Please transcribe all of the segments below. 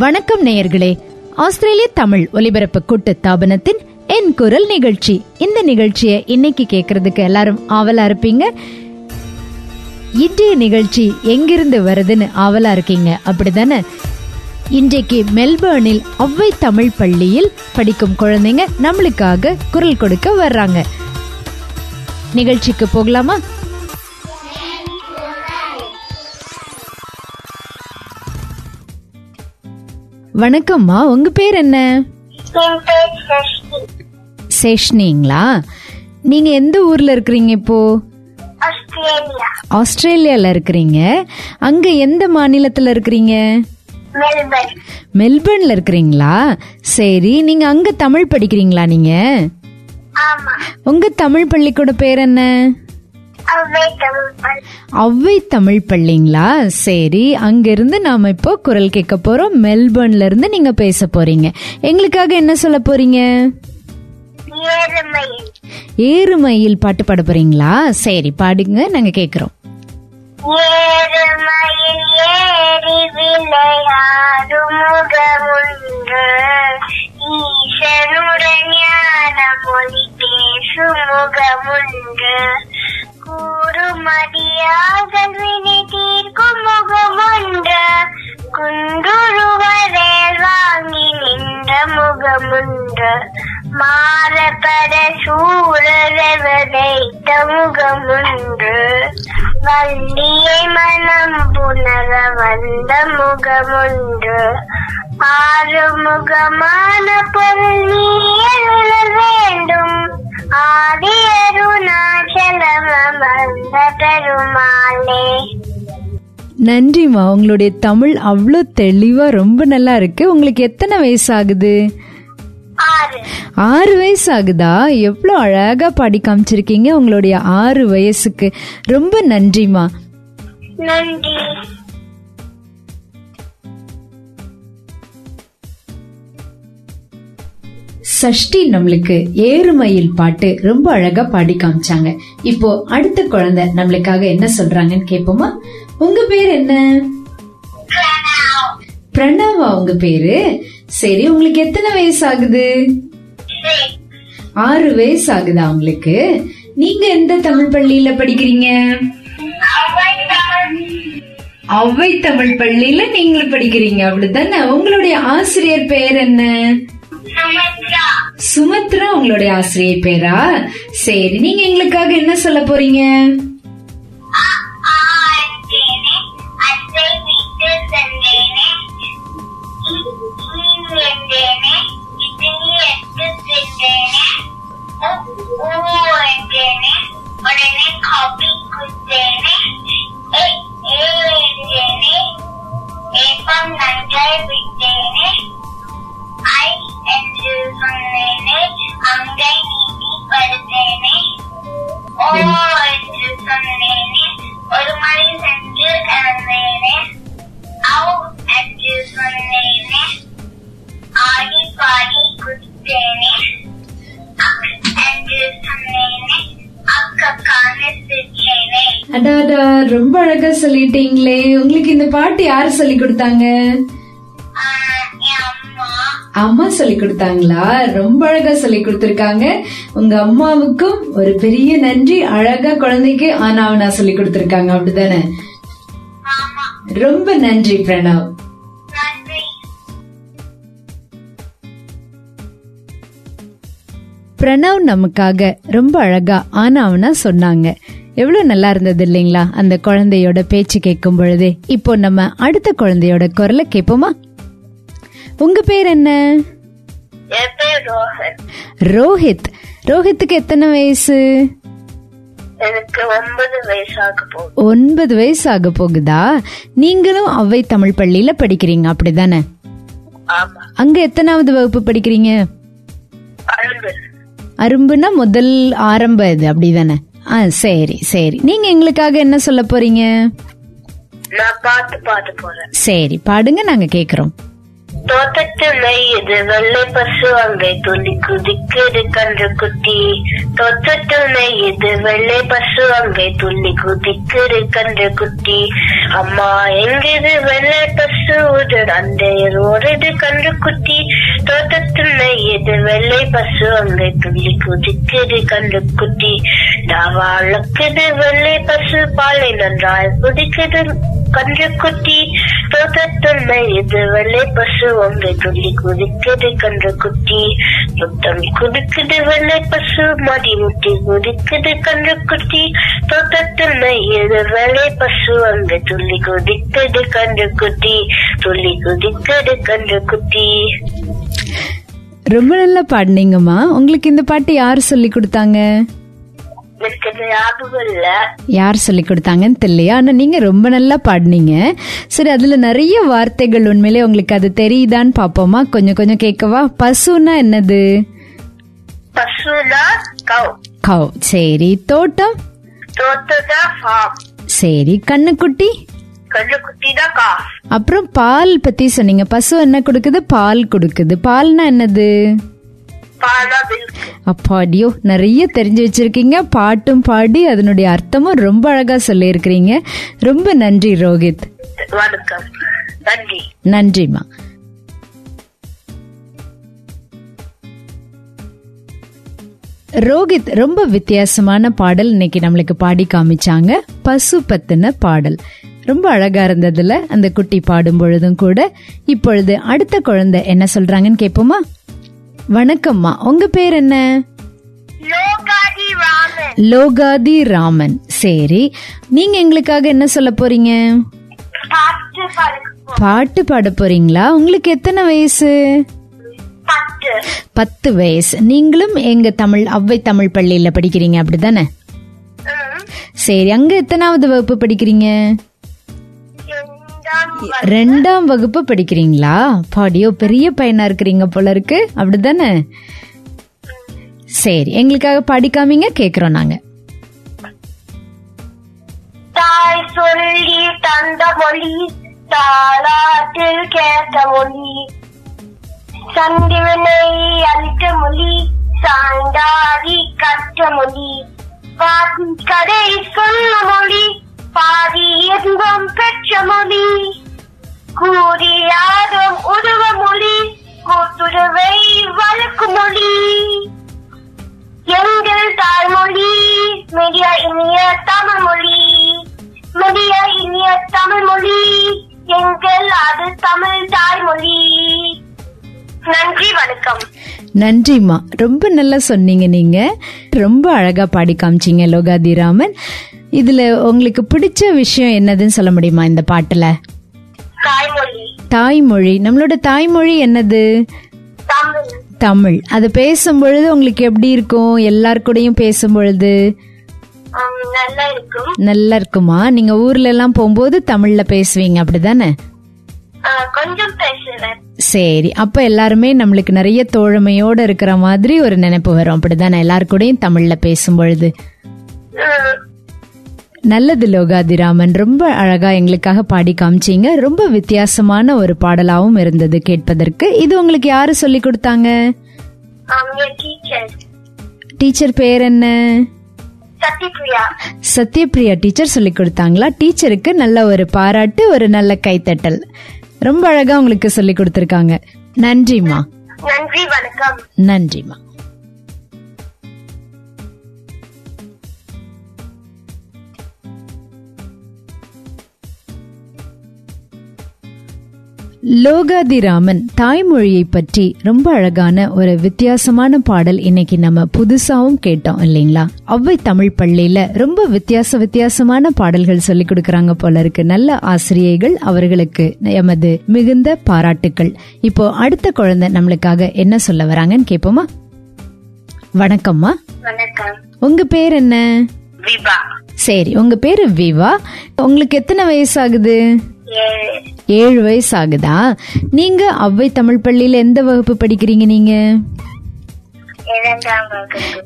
வணக்கம் நேயர்களே. ஆஸ்திரேலிய தமிழ் ஒலிபரப்பு கூட்டு தாபனத்தின் என் குரல் நிகழ்ச்சி. இந்த நிகழ்ச்சியை இன்னைக்கு கேக்குறதுக்கு எல்லாரும் ஆவலா இருப்பீங்க. இன்றைய நிகழ்ச்சி எங்கிருந்து வருதுன்னு ஆவலா இருக்கீங்க. அப்படிதானே? இன்றைக்கு மெல்பர்னில் ஒவ்வை தமிழ் பள்ளியில் படிக்கும் குழந்தைங்க நம்மளுக்காக குரல் கொடுக்க வர்றாங்க. நிகழ்ச்சிக்கு போகலாமா? வணக்கம்மா உங்க பேர் என்ன? சேஷ்னிங்களா? நீங்க எந்த ஊர்ல இருக்கிறீங்க இப்போ? ஆஸ்திரேலியா ஆஸ்திரேலியால இருக்கிறீங்க. அங்க எந்த மாநிலத்துல இருக்கிறீங்க? மெல்பர்ன் மெல்பர்ன்ல இருக்கிறீங்களா? சரி நீங்க அங்க தமிழ் படிக்கிறீங்களா நீங்க? உங்க தமிழ் பள்ளிக்கூட பேர் என்ன? அவ்வை தமிழ் பள்ளிங்களா? சரி அங்க இருந்து நாம இப்போ குரல் கேட்க போறோம். மெல்பர்ன்ல இருந்து நீங்க பேச போறீங்க. எங்களுக்காக என்ன சொல்ல போறீங்க? ஏறுமயில் பாட்டு பாட போறீங்களா? சரி பாடுங்க. நாங்க கேக்குறோம். ஏறுமையில் ஏறி விளையாடும் முகமுண்டு ஈசனுடன் ஞான மொழி பேசும் முகமுண்டு கூறுமதியாக வினை தீர்க்கும் முகமுண்டு குண்டுருவரேல் வாங்கி நின்ற முகமுண்டு மாறப்பட சூழலை சூழலைத்த முகம் வள்ளியை மனம் புணர வந்த முகமுண்டு. ஆறுமுகமான பொருள் நீ வேண்டும். ஆதியருணாச்சலம் வந்த பெருமாளே. நன்றிமா உங்களுடைய தமிழ் அவ்வளோ தெளிவா ரொம்ப நல்லா இருக்கு. உங்களுக்கு எத்தனை வயசு ஆகுது ஆறு. ஆறு வயசு ஆகுதா எவ்வளோ அழகா பாடி காமிச்சிருக்கீங்க உங்களுடைய ஆறு வயசுக்கு. ரொம்ப நன்றிமா நன்றி. சஷ்டி நம்மளுக்கு ஏறுமயில் பாட்டு ரொம்ப அழகா பாடி காமிச்சாங்க. இப்போ அடுத்த குழந்தை நம்மளுக்காக என்ன சொல்றாங்கன்னு கேட்போமா உங்க பேர் என்ன? பிரணவா உங்க பேரு? சரி உங்களுக்கு எத்தனை வயசு ஆகுது ஆறு வயசு ஆகுதா உங்களுக்கு? நீங்க எந்த தமிழ் பள்ளியில படிக்கிறீங்க? அவ்வை தமிழ் பள்ளியில நீங்களும் படிக்கிறீங்க அவ்வளவுதானே? உங்களுடைய ஆசிரியர் பேர் என்ன? சுமத்ரா. உங்களுடைய ஆசிரியர் பேரா சரி நீங்க எங்களுக்காக என்ன சொல்ல போறீங்க? ஏப்பம் நன்றாய் விட்டேனே ஐ என்று சொன்னேனே அங்கை நீதி படுத்தேனே ஓ என்று சொன்னேனே ஒரு மணி சென்று இறந்தேனே அவ் அடாடா ரொம்ப அழகா சொல்லிட்டீங்களே. உங்களுக்கு இந்த பாட்டு யாரு சொல்லி கொடுத்தாங்க? அம்மா. சொல்லி கொடுத்தாங்களா? ரொம்ப அழகா சொல்லி கொடுத்திருக்காங்க. உங்க அம்மாவுக்கும் ஒரு பெரிய நன்றி. அழகா குழந்தைக்கு ஆனாவனா சொல்லி கொடுத்திருக்காங்க. அப்படிதானே ரொம்ப நன்றி பிரணவ். பிரணவ் நமக்காக ரொம்ப அழகா ஆனாவனா சொன்னாங்க. எவ்வளவு நல்லா இருந்தது இல்லைங்களா? அந்த குழந்தையோட பேச்சு கேட்கும் பொழுதே. இப்போ நம்ம அடுத்த குழந்தையோட குரலை கேட்போமா? உங்க பேர் என்ன? ரோஹித். ரோஹித்துக்கு எத்தனை வயசு? எனக்கு ஒன்பது வயசு ஆக போகுதா? நீங்களும் அவ்வை தமிழ் பள்ளியில படிக்கிறீங்க அப்படிதானே? அங்க எத்தனாவது வகுப்பு படிக்கிறீங்க? அரும்புனா முதல் ஆரம்ப இது அப்படிதானே? ஆ சரி சரி. நீங்க எங்களுக்காக என்ன சொல்ல போறீங்க? சரி பாடுங்க நாங்க கேக்குறோம். தோட்டத்து மேயுது வெள்ளை பசு அங்கே துள்ளி குதிக்குது கன்று குட்டி. தோட்டத்து மேயுது வெள்ளை பசு அங்கே துள்ளி குதிக்குது கன்று குட்டி. அம்மா எங்கிது வெள்ளை பசு? அந்த ஓடுது கன்று குட்டி. தோட்டத்து மேயுது வெள்ளை பசு அங்கே துள்ளி குதிக்குது கன்று குட்டி. வளர்க்குது வெள்ளை பசு பாலை நன்றாய் குதிக்குது கன்று குட்டி. தோட்டத்து மேயுது வெள்ளை பசு அங்கே துள்ளி குதிக்குது கன்று குட்டி முத்தம் குதிக்குது வெள்ளை பசு மடி முட்டி குதிக்குது கன்று குட்டி தோட்டத்தில் மேயுது வெள்ளை பசு அங்கு துள்ளி குதிக்குது கன்று குட்டி துள்ளி குதிக்குது கன்று குட்டி. ரொம்ப நல்லா பாடினீங்கம்மா. உங்களுக்கு இந்த பாட்டு யார் சொல்லி கொடுத்தாங்க? யார் சொல்லி கொடுத்தாங்கன்னு தெரியலையா? ஆனா நீங்க ரொம்ப நல்லா பாடினீங்க. சரி அதுல நிறைய வார்த்தைகள் உண்மையிலே உங்களுக்கு அது தெரியுதான்னு பாப்போமா கொஞ்சம் கொஞ்சம் கேட்கவா? பசுனா என்னது? கவ். சரி தோட்டம்? சரி கண்ணுக்குட்டி? அப்புறம் பால் பத்தி சொன்னீங்க. பசு என்ன கொடுக்குது? பால் கொடுக்குது. பால்னா என்னது? அப்பாடியோ நிறைய தெரிஞ்சு வச்சிருக்கீங்க. பாட்டும் பாடி அதனுடைய அர்த்தமும் ரொம்ப அழகா சொல்லியிருக்கிறீங்க. ரொம்ப நன்றி ரோஹித். வணக்கம். நன்றி. நன்றிம்மா. ரோஹித் ரொம்ப வித்தியாசமான பாடல் இன்னைக்கு நம்மளுக்கு பாடி காமிச்சாங்க. பசு பத்தின பாடல். ரொம்ப அழகா இருந்ததுல அந்த குட்டி பாடும் பொழுதும் கூட. இப்பொழுது அடுத்த குழந்தை என்ன சொல்றாங்கன்னு கேட்போமா? வணக்கம்மா. உங்க பேர் என்ன? லோகாதி ராமன். சரி. நீங்க எங்களுக்காக என்ன சொல்ல போறீங்க? பாட்டு பாட போறீங்களா? உங்களுக்கு எத்தனை வயசு? பத்து. வயசு. நீங்களும் எங்க தமிழ் அவ்வை தமிழ் பள்ளியில படிக்கிறீங்க அப்படிதானே. சரி. அங்க எத்தனாவது வகுப்பு படிக்கிறீங்க? ரெண்டாம் வகுப்பு படிக்கிறீங்களா? பாடியோ பெரிய பையனா இருக்கிறீங்க போல இருக்கு. அப்படிதானே சரி எங்களுக்காக படிக்காமீங்க கேக்குறோம் நாங்க. தாய் சொல்லி தந்த மொழி தாளாட்டில் கேட்ட மொழி. சந்திவினை அளித்த மொழி சாய்ந்தாடி கற்ற மொழி. கதை சொன்ன மொழி பாதி இன்பம் பெற்ற மொழி. கூறியாடும் உருவ மொழி. கூட்டுறவை வளர்க்கும் மொழி. எங்கள் தாய்மொழி மிக இனிய தமிழ் மொழி. மிக இனிய தமிழ் மொழி. எங்கள் அது தமிழ் தாய்மொழி. நன்றி வணக்கம். நன்றிம்மா. ரொம்ப நல்லா சொன்னீங்க நீங்க. ரொம்ப அழகா பாடி காமிச்சீங்க லோகாதிராமன். இதுல உங்களுக்கு பிடிச்ச விஷயம் என்னதுன்னு சொல்ல முடியுமா இந்த பாட்டுல? தாய்மொழி. தாய்மொழி. நம்மளோட தாய்மொழி என்னது? தமிழ். அது பேசும் பொழுது உங்களுக்கு எப்படி இருக்கும்? எல்லார் கூடயும் பேசும் பொழுது நல்லா இருக்கும். நீங்க ஊர்ல எல்லாம் போகும்போது தமிழ்ல பேசுவீங்க அப்படிதானே? சரி. அப்ப எல்லாருமே நம்மளுக்கு நிறைய தோழமையோட இருக்கிற மாதிரி ஒரு நினைப்பு வரும் அப்படிதானே? எல்லார் கூடயும் தமிழ்ல பேசும் பொழுது நல்லது லோகாதிராமன். ரொம்ப அழகா எங்களுக்காக பாடி காமிச்சீங்க. ரொம்ப வித்தியாசமான ஒரு பாடலாவும் இருந்தது கேட்பதற்கு. இது உங்களுக்கு யாரு சொல்லி கொடுத்தாங்க? டீச்சர் டீச்சர் பேர் என்ன? சத்யபிரியா. சத்யபிரியா டீச்சர் சொல்லி கொடுத்தாங்களா? டீச்சருக்கு நல்ல ஒரு பாராட்டு ஒரு நல்ல கைத்தட்டல். ரொம்ப அழகா உங்களுக்கு சொல்லி கொடுத்திருக்காங்க. நன்றிம்மா. நன்றி வணக்கம். நன்றிம்மா. லோகாதிராமன் தாய்மொழியை பற்றி ரொம்ப அழகான ஒரு வித்தியாசமான பாடல் இன்னைக்கு நம்ம புதுசாவும் கேட்டோம் இல்லைங்களா? அவ்வை தமிழ் பள்ளியில ரொம்ப வித்தியாச வித்தியாசமான பாடல்கள் சொல்லி கொடுக்கறாங்க போல இருக்கு. நல்ல ஆசிரியைகள் அவர்களுக்கு எமது மிகுந்த பாராட்டுக்கள். இப்போ அடுத்த குழந்தை நம்மளுக்காக என்ன சொல்ல வராங்கன்னு கேட்போமா வணக்கம்மா. வணக்கம். உங்க பேர் என்ன? விபா சரி உங்க பேரு விவா. உங்களுக்கு எத்தனை வயசு ஆகுது ஏழு வயசு ஆகுதா நீங்க அவ்வை தமிழ் பள்ளியில எந்த வகுப்பு படிக்கிறீங்க நீங்க?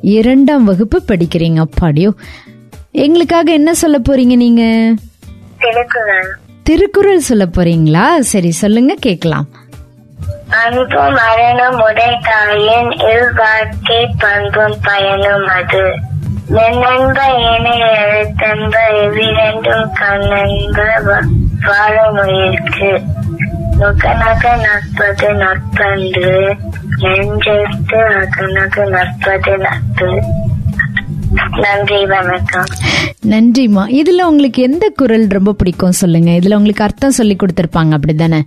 இரண்டாம் வகுப்பு. படிக்கிறீங்க. அப்பாடியோ. எங்களுக்காக என்ன சொல்ல போறீங்க நீங்க? திருக்குறள். சொல்ல போறீங்களா? சரி சொல்லுங்க கேக்கலாம் அன்பு மரணம் உடைத்தாயின் இல்வாழ்க்கை பண்பும் பயனும் அது. நென்னன்ப இணைய எழுத்தன்ப இவ்விரண்டும் கண்ணன்ப வ- வாழும் உயிர்க்கு நுகநக நட்பது நட்பன்று நெஞ்செடுத்து அகநக நட்பது நட்பு. நன்றி வணக்கம். நன்றிம்மா. இதுல உங்களுக்கு எந்த குரல் ரொம்ப பிடிக்கும் சொல்லுங்க. இதுல உங்களுக்கு அர்த்தம் சொல்லி கொடுத்திருப்பாங்க அப்படிதானே?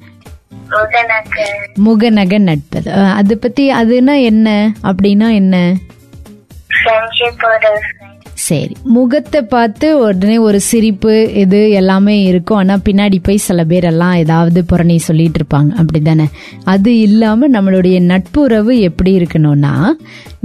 முகநக. நட்பது அது பத்தி அதுனா என்ன? அப்படின்னா என்ன? சரி. முகத்தை பார்த்து உடனே ஒரு சிரிப்பு இது எல்லாமே இருக்கும். ஆனால் பின்னாடி போய் சில பேர் எல்லாம் ஏதாவது புறணி சொல்லிட்டு இருப்பாங்க. அப்படிதானே? அது இல்லாமல் நம்மளுடைய நட்புறவு எப்படி இருக்கணும்னா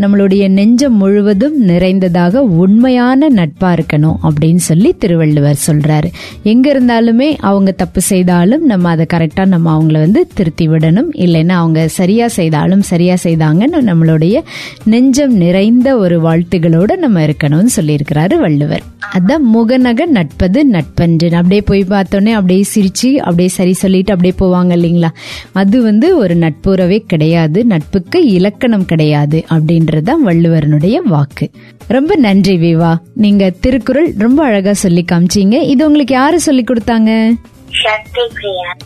நம்மளுடைய நெஞ்சம் முழுவதும் நிறைந்ததாக உண்மையான நட்பா இருக்கணும் அப்படின்னு சொல்லி திருவள்ளுவர் சொல்றாரு. எங்க இருந்தாலுமே அவங்க தப்பு செய்தாலும் நம்ம அதை கரெக்டா நம்ம அவங்கள வந்து திருத்தி விடணும். இல்லைன்னா அவங்க சரியா செய்தாலும் சரியா செய்தாங்கன்னு நம்மளுடைய நெஞ்சம் நிறைந்த ஒரு வாழ்த்துகளோட நம்ம இருக்கணும்னு சொல்லி சொல்லியிருக்கிறாரு வள்ளுவர். அதான் முகநக நட்பது நட்பன்றன் அப்படியே போய் பார்த்தோன்னே அப்படியே சிரிச்சு அப்படியே சரி சொல்லிட்டு அப்படியே போவாங்க இல்லைங்களா? அது வந்து ஒரு நட்புறவே கிடையாது. நட்புக்கு இலக்கணம் கிடையாது அப்படின்றதுதான் வள்ளுவரனுடைய வாக்கு. ரொம்ப நன்றி விவா. நீங்க திருக்குறள் ரொம்ப அழகா சொல்லி காமிச்சீங்க. இது உங்களுக்கு யாரு சொல்லி கொடுத்தாங்க?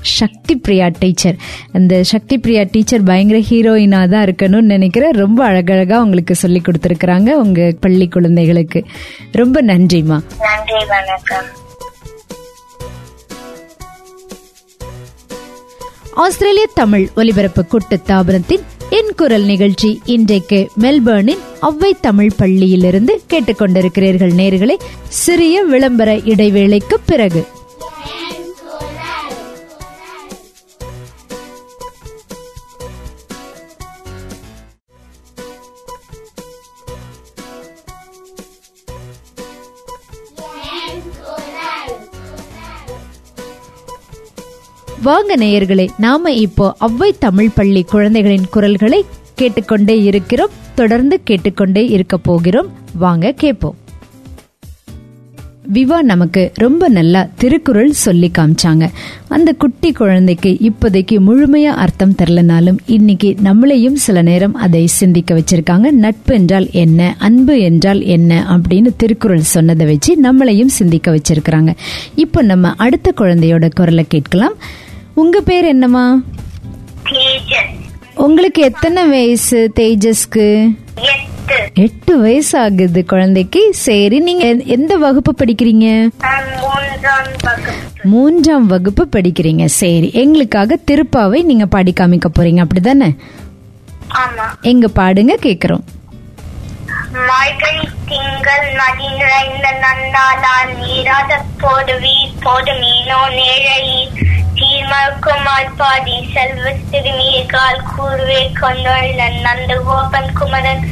சக்தி பிரியா டீச்சர் அந்த சக்தி பிரியா டீச்சர் பயங்கர ஹீரோயினா தான் இருக்கணும்னு நினைக்கிறேன். ரொம்ப அழகழகா உங்களுக்கு சொல்லி கொடுத்துருக்குறாங்க உங்க பள்ளி குழந்தைகளுக்கு. ரொம்ப நன்றிமா நன்றி வணக்கம். ஆஸ்திரேலிய தமிழ் ஒலிபரப்பு கூட்டு தாபனத்தின் என் குரல் நிகழ்ச்சி இன்றைக்கு மெல்பர்னின் ஒவ்வை தமிழ் பள்ளியிலிருந்து கேட்டுக்கொண்டிருக்கிறீர்கள் நேர்களே சிறிய விளம்பர இடைவேளைக்கு பிறகு. வாங்க நேயர்களே நாம இப்போ அவ்வை தமிழ் பள்ளி குழந்தைகளின் குரல்களை கேட்டுக்கொண்டே இருக்கிறோம். தொடர்ந்து கேட்டுக்கொண்டே இருக்க போகிறோம். வாங்க கேட்போம். விவா நமக்கு ரொம்ப நல்லா திருக்குறள் சொல்லி காமிச்சாங்க. அந்த குட்டி குழந்தைக்கு இப்போதைக்கு முழுமையா அர்த்தம் தெரிலனாலும் இன்னைக்கு நம்மளையும் சில நேரம் அதை சிந்திக்க வச்சிருக்காங்க. நட்பு என்றால் என்ன அன்பு என்றால் என்ன அப்படின்னு திருக்குறள் சொன்னதை வச்சு நம்மளையும் சிந்திக்க வச்சிருக்கிறாங்க. இப்போ நம்ம அடுத்த குழந்தையோட குரலை கேட்கலாம். உங்க பேர் என்னம்மா? உங்களுக்கு எத்தனை வயசு தேஜஸ்க்கு? எட்டு. வயசு ஆகுது குழந்தைக்கு. சரி நீங்க எந்த- வகுப்பு படிக்கிறீங்க? மூன்றாம் வகுப்பு. படிக்கிறீங்க. சரி எங்களுக்காக திருப்பாவை நீங்க பாடி காமிக்க போறீங்க. அப்படிதானே? எங்க பாடுங்க கேக்குறோம். மார்கழி திங்கள் நதி நிறைந்த நன்னாளால் நீராத போடுவி போடு மீனோ நேழையீர். தீர்மறுக்கும் ஆழ்பாடி செல்வ சிறுமியகால் கூறுவே கொண்டுள்ள நந்த கோபன் குமரன்.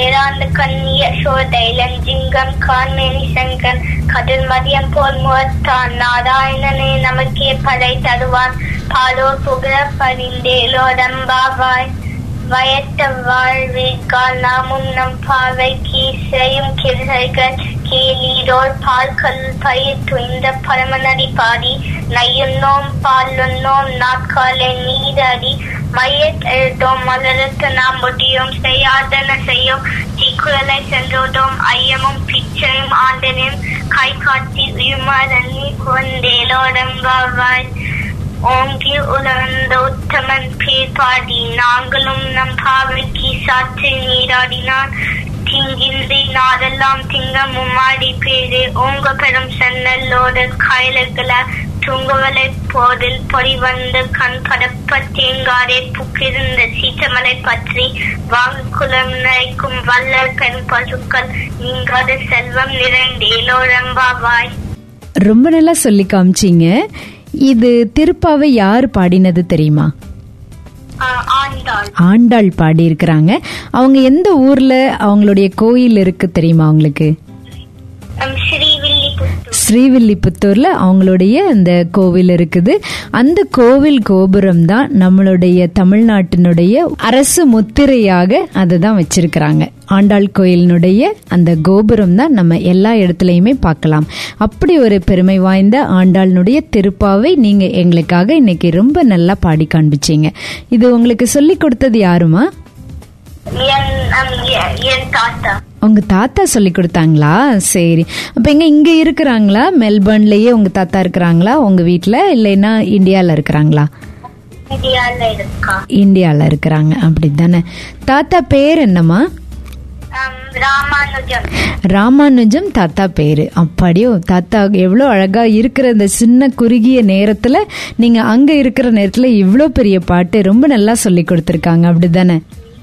ஏராந்த கண்ணிய சோதைலன் ஜிங்கம் கான்மேனி சங்கன் கடல் மதியம் போல் முகத்தான் நாராயணனே நமக்கே படை தருவான். பாலோ புகழ பரிந்தேலோடம்பாவாய் வயத்த வாழ்விற்கால் நாமும் நம் பார்வைக்கு செய்யும் கிளைகள் கேளீரோர் பால்கல் பயிர் துய்ந்த பரமநடி பாடி. நையுண்ணோம் பாலுண்ணோம் நாட்காலை நீராடி. மையத் எழுதோம் மலரத்து நாம் முடியும் செய்யாதன செய்யும். தீக்குழலை சென்றோதோம் ஐயமும் பிச்சையும் ஆண்டனையும் கை காட்டி உயுமாறி குழந்தேலோடம்பாவாய் ஓங்கி உலர்ந்த உத்தமன் பேர் பாடி நாங்களும் நம் பாவைக்கு சாற்று நீராடினான். திங்கின்றி நாதெல்லாம் திங்கமும் ஆடி பேரு ஓங்க பெரும் சென்னல்லோடு காயல்களால் தூங்குவலை போதில் பொறி வந்து கண் படப்ப தேங்காரே புக்கிருந்த சீற்றமலை பற்றி வாங்கு குலம் நரைக்கும் வல்லல் பெண் பசுக்கள் நீங்காத செல்வம் நிறைந்தேலோரம்பாவாய் ரொம்ப நல்லா சொல்லி காமிச்சிங்க. இது திருப்பாவை யார் பாடினது தெரியுமா? ஆண்டாள். ஆண்டாள் பாடி இருக்கிறாங்க அவங்க எந்த ஊர்ல அவங்களுடைய கோயில் இருக்கு தெரியுமா அவங்களுக்கு? ஸ்ரீவில்லிபுத்தூர்ல அவங்களுடைய அந்த கோவில் இருக்குது. அந்த கோவில் கோபுரம் தான் நம்மளுடைய தமிழ்நாட்டினுடைய அரசு முத்திரையாக அதை தான் வச்சிருக்கிறாங்க. ஆண்டாள் கோயிலினுடைய அந்த கோபுரம் தான் நம்ம எல்லா இடத்துலையுமே பார்க்கலாம். அப்படி ஒரு பெருமை வாய்ந்த ஆண்டாளினுடைய திருப்பாவை நீங்க எங்களுக்காக இன்னைக்கு ரொம்ப நல்லா பாடி காண்பிச்சீங்க. இது உங்களுக்கு சொல்லி கொடுத்தது யாருமா? உங்க தாத்தா சொல்லி கொடுத்தாங்களா? சரி. அப்ப எங்க இங்க இருக்கிறாங்களா? மெல்பர்ன்லயே உங்க தாத்தா இருக்கிறாங்களா? உங்க வீட்ல? இல்லைன்னா இந்தியால இருக்கிறாங்களா? இந்தியால இருக்கா. இந்தியால இருக்கிறாங்க. அப்படித்தானே. தாத்தா பேர் ராமானுஜம். ராமானுஜம் தாத்தா பேரு. அப்படியோ தாத்தா எவ்வளோ அழகா இருக்கிற இந்த சின்ன குறுகிய நேரத்துல நீங்க அங்க இருக்கிற நேரத்துல இவ்வளோ பெரிய பாட்டு ரொம்ப நல்லா சொல்லி கொடுத்துருக்காங்க. அப்படிதானே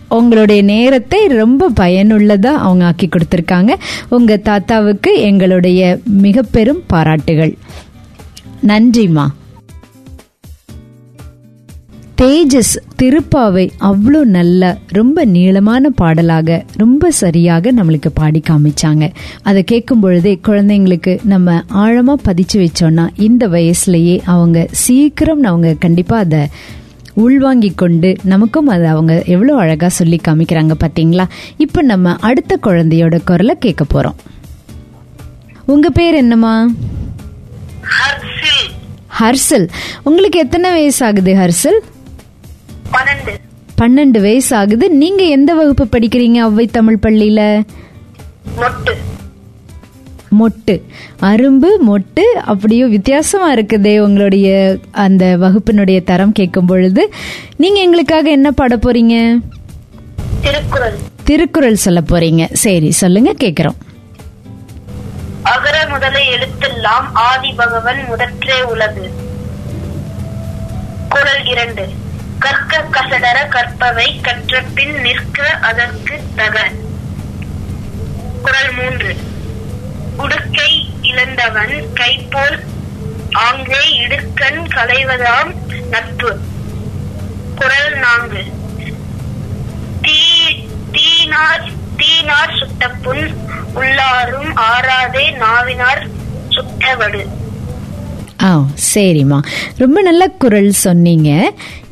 உங்களுடைய நேரத்தை ரொம்ப பயனுள்ளதா அவங்க ஆக்கி கொடுத்துருக்காங்க. உங்க தாத்தாவுக்கு எங்களுடைய மிக பெரும் பாராட்டுகள். நன்றிம்மா. தேஜஸ் திருப்பாவை அவ்வளோ நல்ல ரொம்ப நீளமான பாடலாக ரொம்ப சரியாக நம்மளுக்கு பாடி காமிச்சாங்க. அதை கேட்கும் பொழுதே குழந்தைங்களுக்கு நம்ம ஆழமாக பதிச்சு வச்சோன்னா இந்த வயசுலயே அவங்க சீக்கிரம் அவங்க கண்டிப்பாக அதை உள்வாங்கி கொண்டு நமக்கும் அதை அவங்க எவ்வளோ அழகா சொல்லி காமிக்கிறாங்க பாத்தீங்களா? இப்போ நம்ம அடுத்த குழந்தையோட குரலை கேட்க போறோம். உங்க பேர் என்னம்மா? ஹர்சல் உங்களுக்கு எத்தனை வயசு ஆகுது ஹர்சல் பன்னெண்டு. பன்னெண்டு வயசு ஆகுது நீங்க எந்த வகுப்பு படிக்கிறீங்க? அவ்வை தமிழ் பள்ளியில? மொட்டு. அரும்பு மொட்டு அப்படியோ வித்தியாசமா இருக்குதே உங்களுடைய அந்த வகுப்பினுடைய தரம் கேட்கும் பொழுது. நீங்க எங்களுக்காக என்ன பாட போறீங்க? திருக்குறள். திருக்குறள் சொல்ல போறீங்க. சரி சொல்லுங்க கேக்குறோம். அகர முதல எழுத்தெல்லாம் ஆதி பகவன் முதற்றே உலகு. குறள் இரண்டு. கற்க கசடர கற்பவை கற்ற பின் நிற்க அதற்கு தக. குறள் மூன்று. உடுக்கை இழந்தவன் கைப்போல் ஆங்கே இடுக்கண் களைவதாம் நட்பு. குறள் நான்கு. தீனார் சுட்ட புண் உள்ளாரும் ஆறாதே நாவினார் சுட்டவடு ஆ சரிம்மா. ரொம்ப நல்ல குரல் சொன்னீங்க.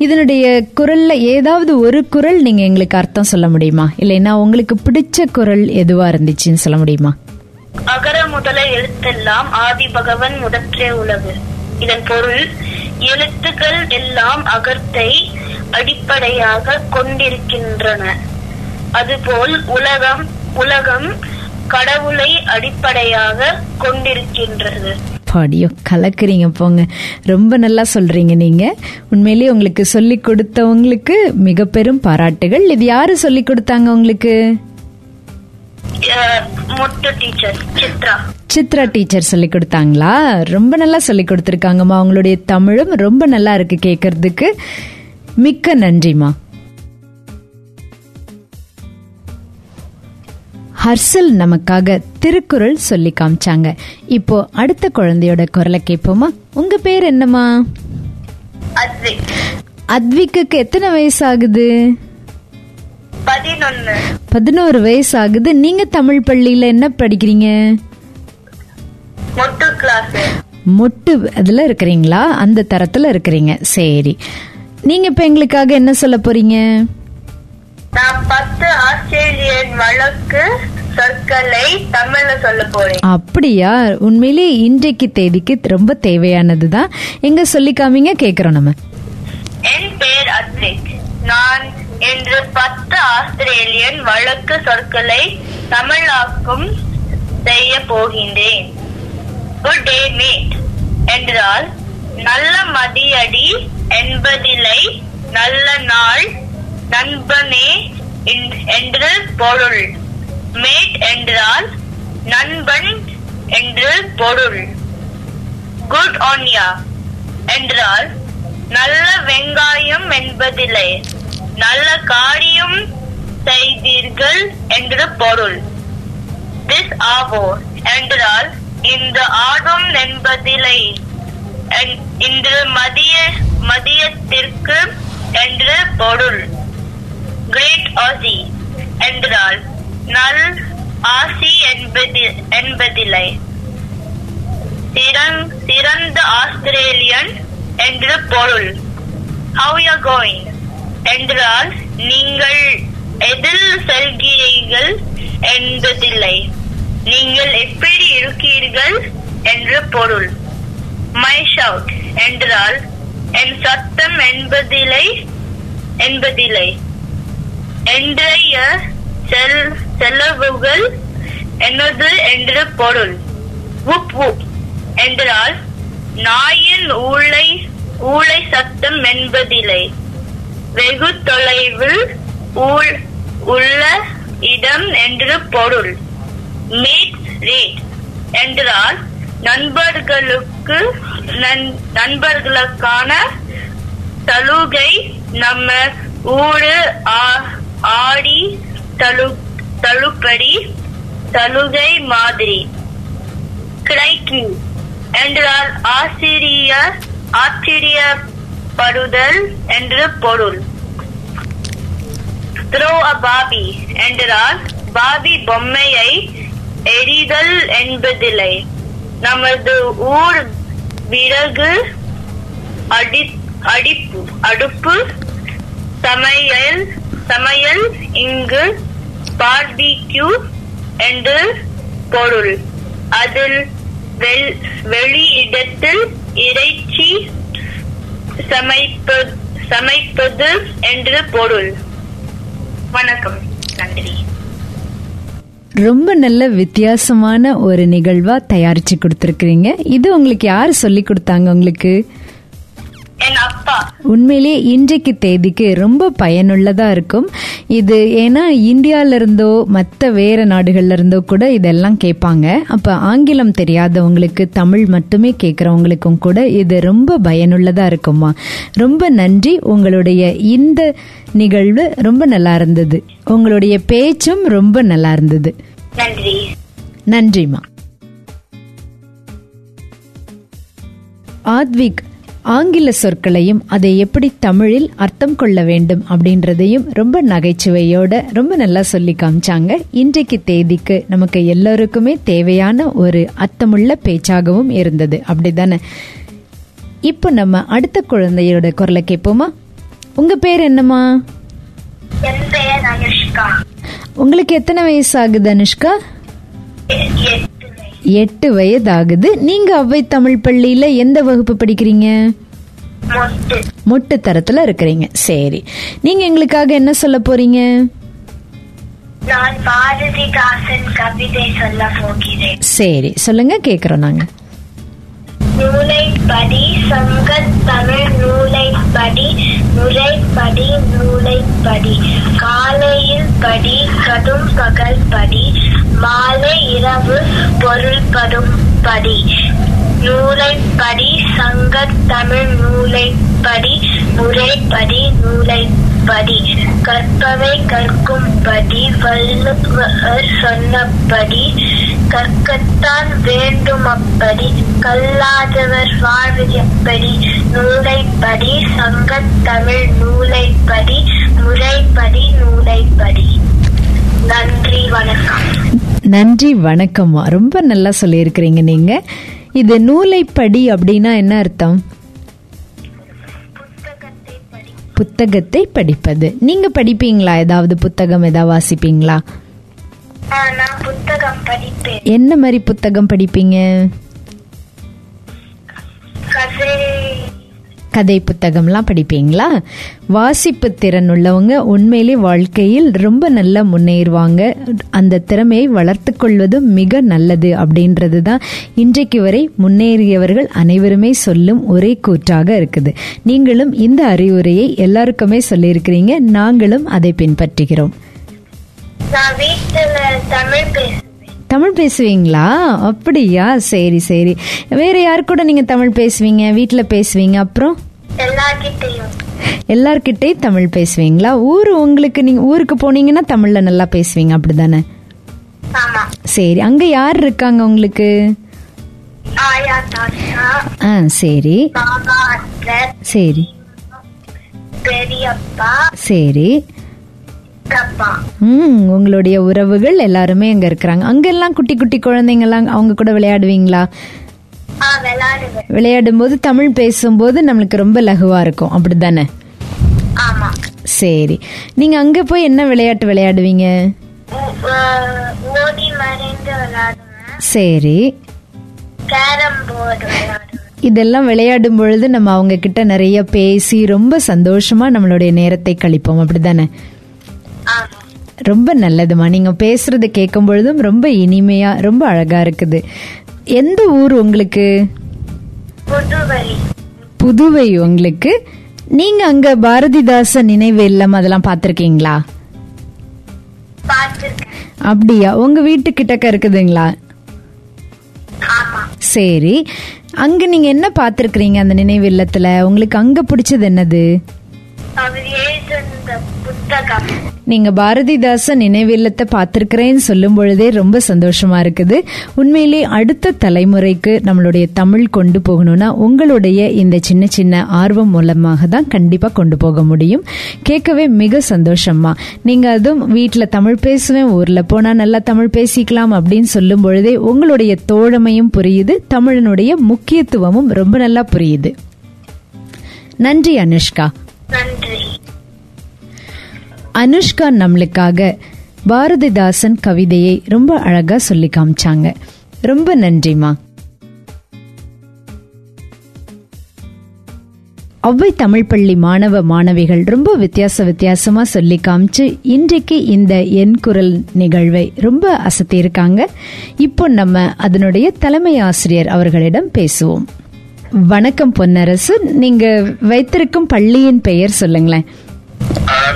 இதனுடைய குரல்ல ஏதாவது ஒரு குரல் நீங்க எங்களுக்கு அர்த்தம் சொல்ல முடியுமா? இல்லைன்னா உங்களுக்கு பிடிச்ச குரல் எதுவா இருந்துச்சுன்னு சொல்ல முடியுமா? அகர முதல எழுத்தெல்லாம் ஆதி பகவன் முதற்றே உலகு. இதன் பொருள் எழுத்துக்கள் எல்லாம் அகத்தை அடிப்படையாக கொண்டிருக்கின்றன. அதுபோல் உலகம் உலகம் கடவுளை அடிப்படையாக கொண்டிருக்கின்றது. பாடியோ கலக்குறீங்க போங்க. ரொம்ப நல்லா சொல்றீங்க நீங்க. உண்மையிலேயே உங்களுக்கு சொல்லி கொடுத்தவங்களுக்கு மிக பெரும் பாராட்டுகள். இது யாரு சொல்லி கொடுத்தாங்க உங்களுக்கு? சித்ரா. டீச்சர் சொல்லி கொடுத்தாங்களா? ரொம்ப நல்லா சொல்லி கொடுத்துருக்காங்கம்மா. அவங்களுடைய தமிழும் ரொம்ப நல்லா இருக்கு கேட்கறதுக்கு மிக்க நன்றிம்மா. ஹர்சல் நமக்காக திருக்குறள் சொல்லி காமிச்சாங்க. இப்போ அடுத்த குழந்தையோட குரலை கேட்போமா? உங்க பேர் என்னம்மா? அது அத்விக்கு எத்தனை வயசு ஆகுது பதினொன்னு. பதினோரு வயசு ஆகுது நீங்க தமிழ் பள்ளியில என்ன படிக்கிறீங்க? மொட்டு கிளாஸ் மொட்டு அதுல இருக்கிறீங்களா? அந்த தரத்துல இருக்கிறீங்க. சரி. நீங்க இப்ப எங்களுக்காக என்ன சொல்ல போறீங்க? நான் பத்து ஆஸ்திரேலியன் வழக்கு சொற்களை தமிழ்ல சொல்ல போறேன். அப்படியா? உண்மையிலே இன்றைக்கு தேதிக்கு ரொம்ப தேவையானதுதான். எங்க சொல்லி காமிங்க கேக்குறோம் நம்ம. என் பேர் அத்விக் நான் என்று பத்து ஆஸ்திரேலியன் வழக்கு சொற்களை தமிழாக்கும் செய்ய போகின்றேன். குட் டே மேட் என்றால் நல்ல மதியடி என்பதிலை நல்ல நாள் நண்பனே என்- என்று பொருள். மேட் என்றால் நண்பன் என்று பொருள். குட் ஆன்யா என்றால் நல்ல வெங்காயம் என்பதில்லை நல்ல காரியம் செய்தீர்கள் என்று பொருள். திஸ் ஆவோ என்றால் இந்த ஆர்வம் என்பதில்லை என்- இன்று மதிய மதியத்திற்கு என்று பொருள். கிரேட் ஆசி என்றால் நல் ஆசி என்பது என்பதில்லை சிறந்த ஆஸ்திரேலியன் என்று பொருள். ஹவ் யூ கோயிங் என்றால் நீங்கள் எதில் செல்கிறீர்கள் என்பதில்லை. நீங்கள் எப்படி இருக்கிறீர்கள் என்று பொருள். மை ஷவுட் என்றால் என் சத்தம் என்பதில்லை என்பதில்லை. என்றைய செல் செலவுகள் என்னது என்று பொருள். உப் உப் என்றால் நாயின் ஊளை ஊளை சத்தம் என்பதில்லை. வெகு தொலைவில் ஊழ் உள்ள இடம் என்று பொருள். மீட் ரீட் என்றால் நண்பர்களுக்கு நண்பர்களுக்கான சலுகை நம்ம ஊடு ஆ- ஆடி தழு தள்ளுபடி சலுகை மாதிரி. கிடைக்கும் என்றால் ஆசிரியர் படுதல் என்று பொருள். த்ரோ அ பாபி என்றால் பாபி பொம்மையை எரிதல் என்பதில்லை. நமது ஊர் விறகு அடி அடிப்பு அடுப்பு சமையல் சமையல் இங்கு பார்பிக்யூ என்று பொருள். அதில் வெள்- வெளியிடத்தில் இறைச்சி சமைப்பது சமைப்பது என்று பொருள். வணக்கம். நன்றி. ரொம்ப நல்ல வித்தியாசமான ஒரு நிகழ்வா தயாரிச்சு கொடுத்துருக்கீங்க இது உங்களுக்கு யார் சொல்லி கொடுத்தாங்க உங்களுக்கு? உண்மையிலேயே இன்றைக்கு தேதிக்கு ரொம்ப பயனுள்ளதா இருக்கும். இது ஏன்னா இந்தியால இருந்தோ மற்ற வேற நாடுகள்ல இருந்தோ கூட இதெல்லாம் கேட்பாங்க. அப்ப ஆங்கிலம் தெரியாதவங்களுக்கு தமிழ் மட்டுமே கேட்கறவங்களுக்கும் கூட இது ரொம்ப பயனுள்ளதா இருக்குமா ரொம்ப நன்றி. உங்களுடைய இந்த நிகழ்வு ரொம்ப நல்லா இருந்தது. உங்களுடைய பேச்சும் ரொம்ப நல்லா இருந்தது. நன்றி. நன்றிமா ஆத்விக் ஆங்கில சொற்களையும் அதை எப்படி தமிழில் அர்த்தம் கொள்ள வேண்டும் அப்படின்றதையும் ரொம்ப நகைச்சுவையோட ரொம்ப நல்லா சொல்லி காமிச்சாங்க. இன்றைக்கு தேதிக்கு நமக்கு எல்லோருக்குமே தேவையான ஒரு அர்த்தமுள்ள பேச்சாகவும் இருந்தது. அப்படிதானே? இப்போ நம்ம அடுத்த குழந்தையோட குரலை கேட்போமா? உங்க பேர் என்னம்மா? உங்களுக்கு எத்தனை வயசு ஆகுது அனுஷ்கா? எட்டு வயசு. எட்டு வயது ஆகுது நீங்க அவ்வை தமிழ் பள்ளியில எந்த வகுப்பு படிக்கிறீங்க? மொட்டு. தரத்துல இருக்கிறீங்க. சரி. நீங்க எங்களுக்காக என்ன சொல்ல போறீங்க? சரி. சொல்லுங்க கேக்குறோம் நாங்க. நூலைப்படி சங்கத் தமிழ் நூலைப்படி முறைப்படி நூலைப்படி. காலையில் படி கடும் பகல் படி மாலை இரவு பொருள்படும் படி. நூலைப்படி சங்கத் தமிழ் நூலைப்படி முறைப்படி நூலைப்படி. கற்பவை கற்கும்படி வள்ளுவர் சொன்னபடி கற்கத்தான் வேண்டும் அப்படி கல்லாதவர் வாழ்வு எப்படி நூலைப்படி சங்கத் தமிழ் நூலைப்படி முறைப்படி நூலைப்படி. நன்றி வணக்கம். நன்றி வணக்கம்மா ரொம்ப நல்லா சொல்லியிருக்கிறீங்க நீங்க. இது நூலைப்படி அப்படின்னா என்ன அர்த்தம்? புத்தகத்தை படி புத்தகத்தை படிப்பது. நீங்க படிப்பீங்களா? ஏதாவது புத்தகம் ஏதாவது வாசிப்பீங்களா? என்ன மாதிரி புத்தகம் படிப்பீங்க? கதை கதை புத்தகம்லாம் படிப்பீங்களா? வாசிப்பு திறன் உள்ளவங்க உண்மையிலே வாழ்க்கையில் ரொம்ப நல்லா முன்னேறுவாங்க. அந்த திறமையை வளர்த்து கொள்வதும் மிக நல்லது அப்படின்றது தான் இன்றைக்கு வரை முன்னேறியவர்கள் அனைவருமே சொல்லும் ஒரே கூற்றாக இருக்குது. நீங்களும் இந்த அறிவுரையை எல்லாருக்குமே சொல்லியிருக்கிறீங்க. நாங்களும் அதை பின்பற்றுகிறோம். வீட்டுல தமிழ் பேசுவீங்களா? அப்படியா? சரி சரி. வேற யார் கூட நீங்க தமிழ் பேசுவீங்க? வீட்ல பேசுவீங்க? அப்புறம்? எல்லார்கிட்டயும். தமிழ் பேசுவீங்களா? ஊர் உங்களுக்கு நீங்க ஊருக்கு போனீங்கன்னா தமிழ்ல நல்லா பேசுவீங்க அப்படிதானே? சரி அங்க யார் இருக்காங்க உங்களுக்கு? ஆ சரி. சரி. சரி. ம் உங்களுடைய உறவுகள் எல்லாருமே அங்க இருக்கிறாங்க. அங்க எல்லாம் குட்டி குட்டி குழந்தைங்க எல்லாம் அவங்க கூட விளையாடுவீங்களா? விளையாடும் போது தமிழ் பேசும்போது நம்மளுக்கு ரொம்ப லகுவா இருக்கும். அப்படிதானே ஆமா. சரி. நீங்க அங்க போய் என்ன விளையாட்டு விளையாடுவீங்க? சரி. இதெல்லாம் விளையாடும் பொழுது நம்ம அவங்க கிட்ட நிறைய பேசி ரொம்ப சந்தோஷமா நம்மளுடைய நேரத்தை கழிப்போம். அப்படிதானே ரொம்ப நல்லதுமா நீங்க பேசுறத கேட்கும் பொழுதும் ரொம்ப இனிமையா ரொம்ப அழகா இருக்குது. எந்த ஊர் உங்களுக்கு? புதுவை. உங்களுக்கு. நீங்க அங்க பாரதிதாசன் நினைவு இல்லம் அதெல்லாம் பார்த்திருக்கீங்களா? பார்த்துருக்கேன். அப்படியா? உங்க வீட்டு கிட்டக்க இருக்குதுங்களா சரி. அங்க நீங்க என்ன பார்த்திருக்கிறீங்க அந்த நினைவு இல்லத்துல? உங்களுக்கு அங்க பிடிச்சது என்னது? நீங்க பாரதிதாசன் நினைவில்லத்தை பார்த்திருக்கிறேன்னு சொல்லும் பொழுதே ரொம்ப சந்தோஷமா இருக்குது. உண்மையிலே அடுத்த தலைமுறைக்கு நம்மளுடைய தமிழ் கொண்டு போகணும்னா உங்களுடைய இந்த சின்ன சின்ன ஆர்வம் மூலமாக தான் கண்டிப்பா கொண்டு போக முடியும். கேட்கவே மிக சந்தோஷமா நீங்க அதுவும் வீட்டில் தமிழ் பேசுவேன் ஊர்ல போனா நல்லா தமிழ் பேசிக்கலாம் அப்படின்னு சொல்லும் பொழுதே உங்களுடைய தோழமையும் புரியுது தமிழனுடைய முக்கியத்துவமும் ரொம்ப நல்லா புரியுது. நன்றி அனுஷ்கா. நன்றி. அனுஷ்கா நம்மளுக்காக பாரதிதாசன் கவிதையை ரொம்ப அழகா சொல்லி காமிச்சாங்க. ரொம்ப நன்றிமா ஒவ்வை தமிழ் பள்ளி மாணவ மாணவிகள் ரொம்ப வித்தியாச வித்தியாசமா சொல்லி காமிச்சு இன்றைக்கு இந்த என் குரல் நிகழ்வை ரொம்ப அசத்தியிருக்காங்க இப்போ நம்ம அதனுடைய தலைமை ஆசிரியர் அவர்களிடம் பேசுவோம். வணக்கம் பொன்னரசு. நீங்க வைத்திருக்கும் பள்ளியின் பெயர் சொல்லுங்களேன்.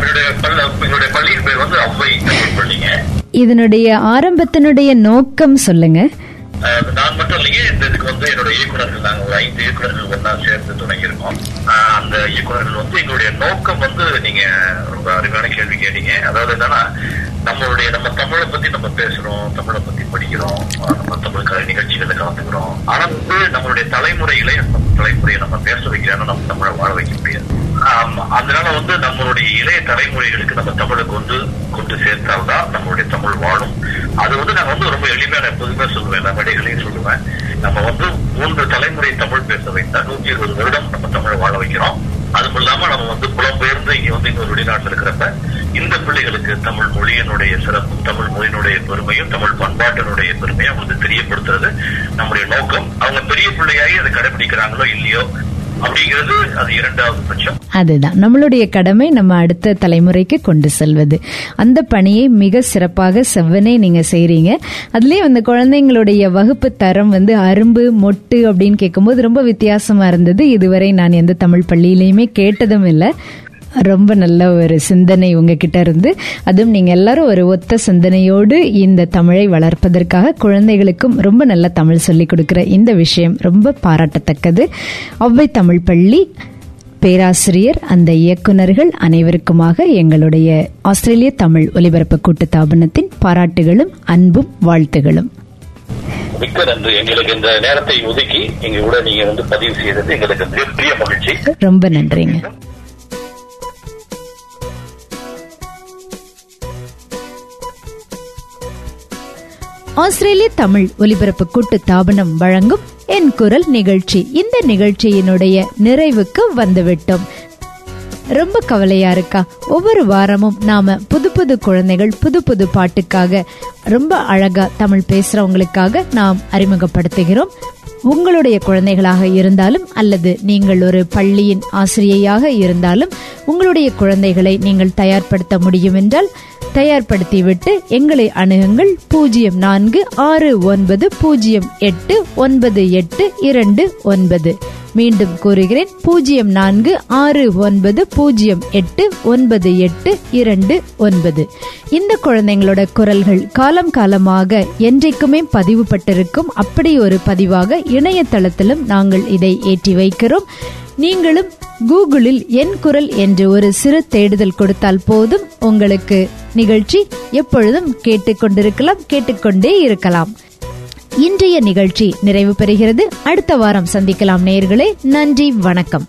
என்னுடைய பள்ளியின் பேர் வந்து அவ்வை பள்ளிங்க இதனுடைய ஆரம்பத்தினுடைய நோக்கம் சொல்லுங்க. நான் மட்டும் இல்லைங்க இந்த இதுக்கு வந்து என்னோட இயக்குனர்கள் நாங்க ஒரு ஐந்து இயக்குனர்கள் ஒண்ணா சேர்ந்து தொடங்கியிருக்கோம். ஆஹ் அந்த இயக்குனர்கள் வந்து எங்களுடைய நோக்கம் வந்து நீங்க ரொம்ப அருமையான கேள்வி கேட்டீங்க. அதாவது என்னன்னா நம்மளுடைய நம்ம தமிழை பத்தி நம்ம பேசுறோம் தமிழை பத்தி படிக்கிறோம் நம்ம தமிழ் கலை நிகழ்ச்சிகளை கலந்துக்கிறோம். ஆனா வந்து நம்மளுடைய தலைமுறைகளை நம்ம தலைமுறையை நம்ம பேச வைக்கிறோம் நம்ம தமிழை வாழ வைக்க முடியாது. அதனால வந்து நம்மளுடைய இளைய தலைமுறைகளுக்கு நம்ம தமிழை கொண்டு கொண்டு சேர்த்தால்தான் நம்மளுடைய தமிழ் வாழும். அது வந்து நான் வந்து ரொம்ப எளிமையான எப்போதுமே சொல்லுவேன். நான் மேடைகளையும் சொல்லுவேன். நம்ம வந்து மூன்று தலைமுறை தமிழ் பேச வைத்தா நூத்தி இருபது வருடம் நம்ம தமிழை வாழ வைக்கிறோம். அதுவும் இல்லாம நம்ம வந்து புலம்பெயர்ந்து இங்க வந்து இன்னொரு வெளிநாட்டில் இருக்கிறப்ப இந்த பிள்ளைகளுக்கு தமிழ் மொழியினுடைய சிறப்பும் தமிழ் மொழியினுடைய பெருமையும் தமிழ் பண்பாட்டினுடைய பெருமையும் அவங்களுக்கு தெரியப்படுத்துறது நம்முடைய நோக்கம். அவங்க பெரிய பிள்ளையாகி அதை கடைபிடிக்கிறாங்களோ இல்லையோ அப்படிங்கிறது அது இரண்டாவது பட்சம். அதுதான். நம்மளுடைய கடமை நம்ம அடுத்த தலைமுறைக்கு கொண்டு செல்வது. அந்த பணியை மிக சிறப்பாக செவ்வனே நீங்க செய்றீங்க. அதுலயே அந்த குழந்தைங்களுடைய வகுப்பு தரம் வந்து அரும்பு மொட்டு அப்படின்னு கேட்கும்போது ரொம்ப வித்தியாசமா இருந்தது. இதுவரை நான் எந்த தமிழ் பள்ளியிலையுமே கேட்டதும் இல்லை. ரொம்ப நல்ல ஒரு சிந்தனை உங்ககிட்ட இருந்து. அதுவும் நீங்க எல்லாரும் ஒரு ஒத்த சிந்தனையோடு இந்த தமிழை வளர்ப்பதற்காக குழந்தைகளுக்கும் ரொம்ப நல்ல தமிழ் சொல்லிக் கொடுக்கிற இந்த விஷயம் ரொம்ப பாராட்டத்தக்கது. ஒவ்வை தமிழ் பள்ளி பேராசிரியர் அந்த இயக்குனர்கள் அனைவருக்குமாக எங்களுடைய ஆஸ்திரேலிய தமிழ் ஒலிபரப்பு கூட்டுத்தாபனத்தின் பாராட்டுகளும் அன்பும் வாழ்த்துகளும். மிக்க நன்றி. எங்களுக்கு இந்த நேரத்தை ஒதுக்கி எங்க கூட நீங்க வந்து பதிவு செய்தது எங்களுக்கு மிகப்பெரிய மகிழ்ச்சி. ரொம்ப நன்றிங்க. ஆஸ்திரேலிய தமிழ் ஒலிபரப்பு கூட்டு தாபனம் வழங்கும் என் குரல் நிகழ்ச்சி. இந்த நிகழ்ச்சியினுடைய நிறைவுக்கு வந்துவிட்டோம். ரொம்ப கவலையா இருக்கா? ஒவ்வொரு வாரமும் நாம புது புது குழந்தைகள் புது புது பாட்டுக்காக ரொம்ப அழகா தமிழ் பேசுறவங்களுக்காக நாம் அறிமுகப்படுத்துகிறோம். உங்களுடைய குழந்தைகளாக இருந்தாலும் அல்லது நீங்கள் ஒரு பள்ளியின் ஆசிரியையாக இருந்தாலும் உங்களுடைய குழந்தைகளை நீங்கள் தயார்படுத்த முடியும் என்றால் தயார்படுத்திவிட்டு எங்களை அணுகுங்கள். பூஜ்ஜியம் நான்கு ஆறு ஒன்பது பூஜ்ஜியம் எட்டு ஒன்பது எட்டு இரண்டு ஒன்பது. மீண்டும் கூறுகிறேன். பூஜ்ஜியம் நான்கு ஆறு ஒன்பது பூஜ்ஜியம் எட்டு ஒன்பது எட்டு இரண்டு ஒன்பது. இந்த குழந்தைங்களோட குரல்கள் காலம் காலமாக என்றைக்குமே பதிவுபட்டிருக்கும். அப்படி ஒரு பதிவாக இணையதளத்திலும் நாங்கள் இதை ஏற்றி வைக்கிறோம். நீங்களும் கூகுளில் என் குரல் என்று ஒரு சிறு தேடுதல் கொடுத்தால் போதும். உங்களுக்கு நிகழ்ச்சி எப்பொழுதும் கேட்டுக்கொண்டிருக்கலாம் கேட்டுக்கொண்டே இருக்கலாம். இன்றைய நிகழ்ச்சி நிறைவு பெறுகிறது. அடுத்த வாரம் சந்திக்கலாம் நேயர்களே. நன்றி வணக்கம்.